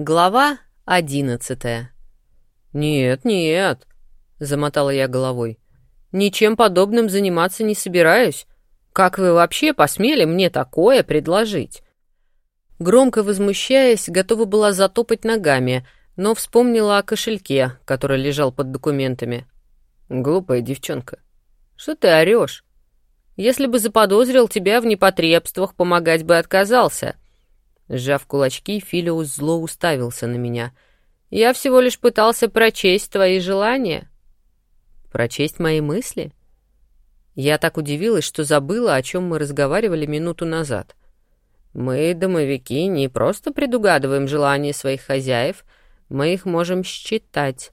Глава одиннадцатая. «Нет, нет», — замотала я головой. «Ничем подобным заниматься не собираюсь. Как вы вообще посмели мне такое предложить?» Громко возмущаясь, готова была затопать ногами, но вспомнила о кошельке, который лежал под документами. «Глупая девчонка. Что ты орешь? Если бы заподозрил тебя в непотребствах, помогать бы отказался». Сжав кулачки, Филиус зло уставился на меня. «Я всего лишь пытался прочесть твои желания». «Прочесть мои мысли?» Я так удивилась, что забыла, о чем мы разговаривали минуту назад. «Мы, домовики, не просто предугадываем желания своих хозяев, мы их можем считать.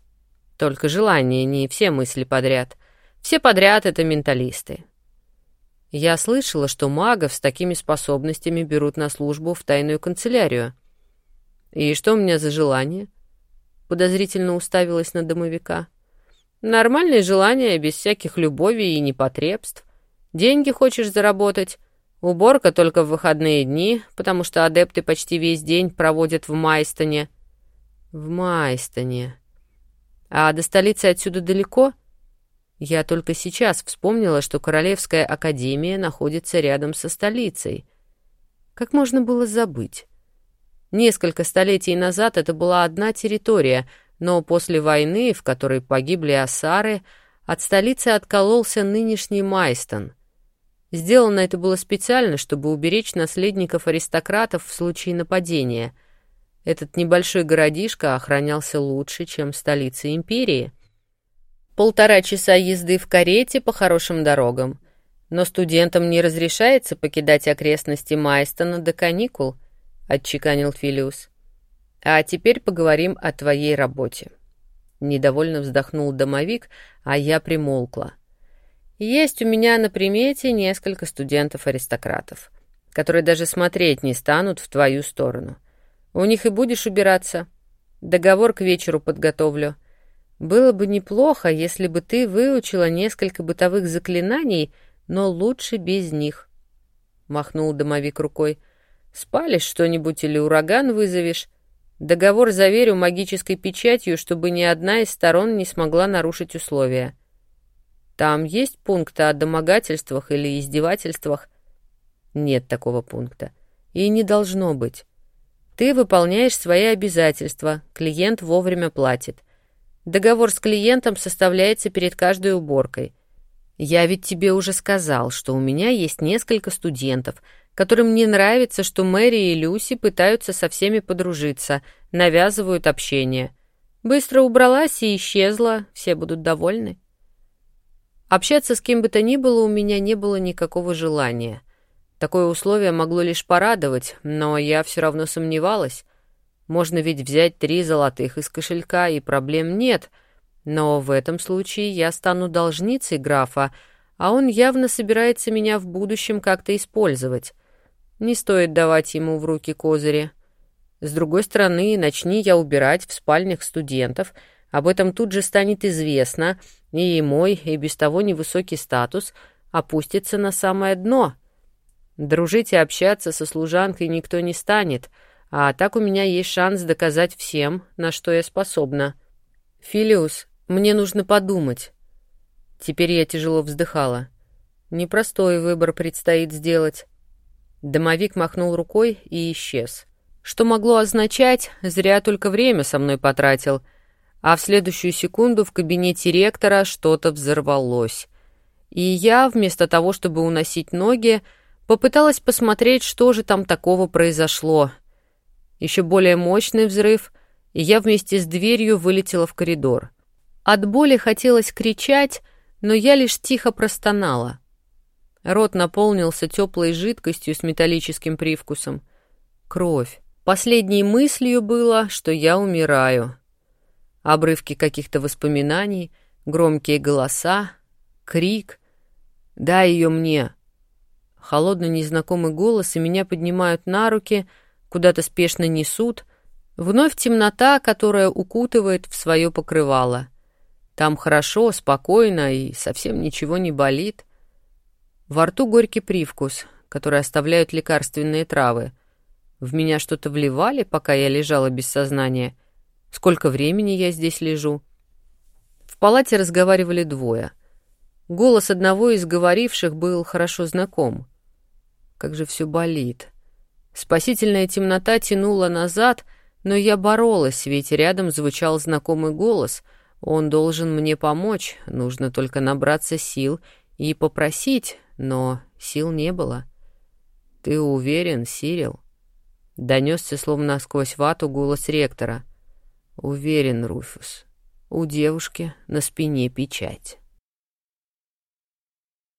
Только желания, не все мысли подряд. Все подряд — это менталисты. Я слышала, что магов с такими способностями берут на службу в тайную канцелярию. И что у меня за желание? Подозрительно уставилась на домовика. Нормальные желания, без всяких любовей и непотребств. Деньги хочешь заработать? Уборка только в выходные дни, потому что адепты почти весь день проводят в Майстоне. В Майстоне. А до столицы отсюда далеко — я только сейчас вспомнила, что Королевская академия находится рядом со столицей. Как можно было забыть? Несколько столетий назад это была одна территория, но после войны, в которой погибли осары, от столицы откололся нынешний Майстон. Сделано это было специально, чтобы уберечь наследников аристократов в случае нападения. Этот небольшой городишко охранялся лучше, чем столица империи — Полтора часа езды в карете по хорошим дорогам. Но студентам не разрешается покидать окрестности Майстона до каникул, отчеканил Филиус. А теперь поговорим о твоей работе. Недовольно вздохнул домовик, а я примолкла. Есть у меня на примете несколько студентов-аристократов, которые даже смотреть не станут в твою сторону. У них и будешь убираться. Договор к вечеру подготовлю. Было бы неплохо, если бы ты выучила несколько бытовых заклинаний, но лучше без них. Махнул домовик рукой. Спалишь что-нибудь или ураган вызовешь. Договор заверю магической печатью, чтобы ни одна из сторон не смогла нарушить условия. Там есть пункты о домогательствах или издевательствах? Нет такого пункта. И не должно быть. Ты выполняешь свои обязательства, клиент вовремя платит. Договор с клиентом составляется перед каждой уборкой. Я ведь тебе уже сказал, что у меня есть несколько студентов, которым не нравится, что Мэри и Люси пытаются со всеми подружиться, навязывают общение. Быстро убралась и исчезла, все будут довольны. Общаться с кем бы то ни было у меня не было никакого желания. Такое условие могло лишь порадовать, но я все равно сомневалась. Можно ведь взять три золотых из кошелька, и проблем нет. Но в этом случае я стану должницей графа, а он явно собирается меня в будущем как-то использовать. Не стоит давать ему в руки козыри. С другой стороны, начни я убирать в спальнях студентов, об этом тут же станет известно, и мой, и без того невысокий статус опустится на самое дно. Дружить и общаться со служанкой никто не станет — а так у меня есть шанс доказать всем, на что я способна. Филиус, мне нужно подумать. Теперь я тяжело вздыхала. Непростой выбор предстоит сделать. Домовик махнул рукой и исчез. Что могло означать, зря только время со мной потратил. А в следующую секунду в кабинете ректора что-то взорвалось. И я, вместо того, чтобы уносить ноги, попыталась посмотреть, что же там такого произошло — еще более мощный взрыв, и я вместе с дверью вылетела в коридор. От боли хотелось кричать, но я лишь тихо простонала. Рот наполнился теплой жидкостью с металлическим привкусом. Кровь. Последней мыслью было, что я умираю. Обрывки каких-то воспоминаний, громкие голоса, крик. «Дай ее мне!» Холодный незнакомый голос, и меня поднимают на руки — куда-то спешно несут. Вновь темнота, которая укутывает в свое покрывало. Там хорошо, спокойно и совсем ничего не болит. Во рту горький привкус, который оставляют лекарственные травы. В меня что-то вливали, пока я лежала без сознания? Сколько времени я здесь лежу?» В палате разговаривали двое. Голос одного из говоривших был хорошо знаком. Как же все болит. Спасительная темнота тянула назад, но я боролась, ведь рядом звучал знакомый голос. Он должен мне помочь, нужно только набраться сил и попросить, но сил не было. «Ты уверен, Сирил?» Донесся, словно сквозь вату, голос ректора. «Уверен, Руфус. У девушки на спине печать».